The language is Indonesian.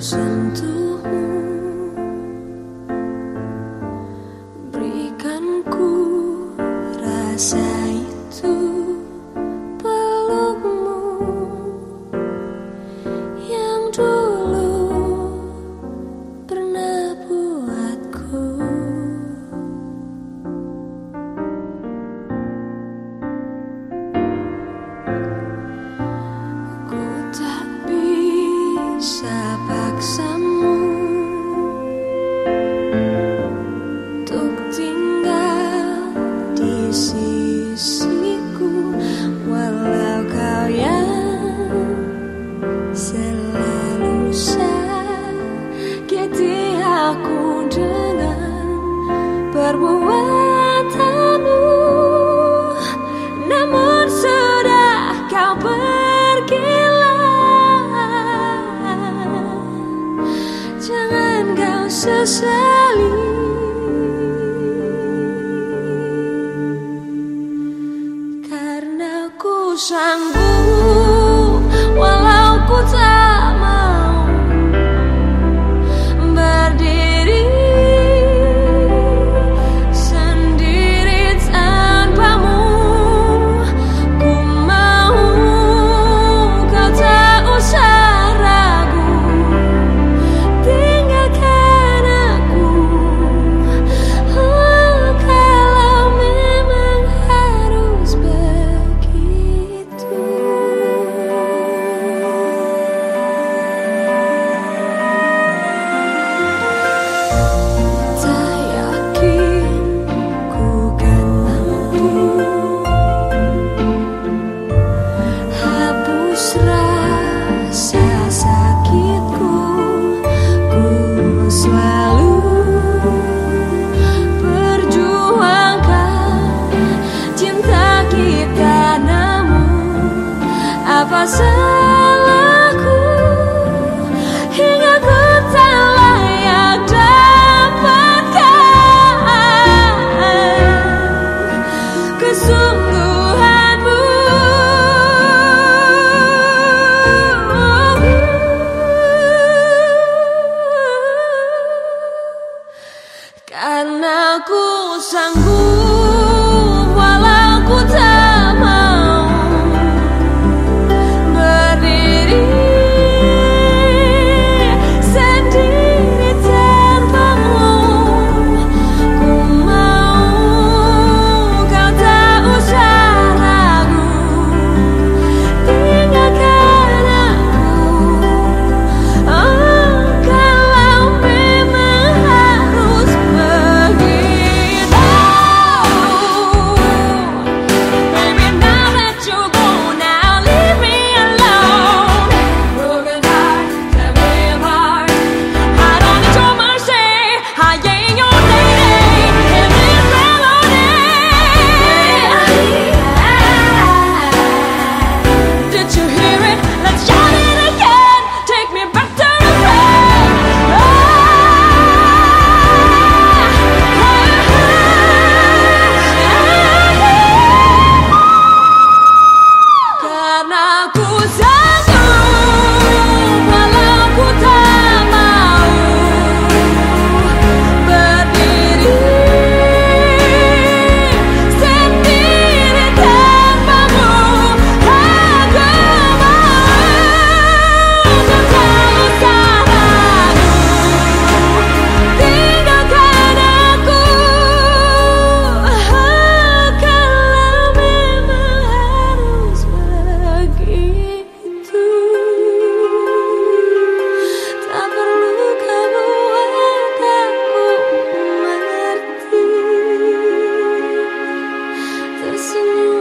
sentuhmu. Berikan ku rasa itu. Ku apa salahku? Hingga ku tak layak dapatkan kesungguhanmu. Karena ku sanggup listen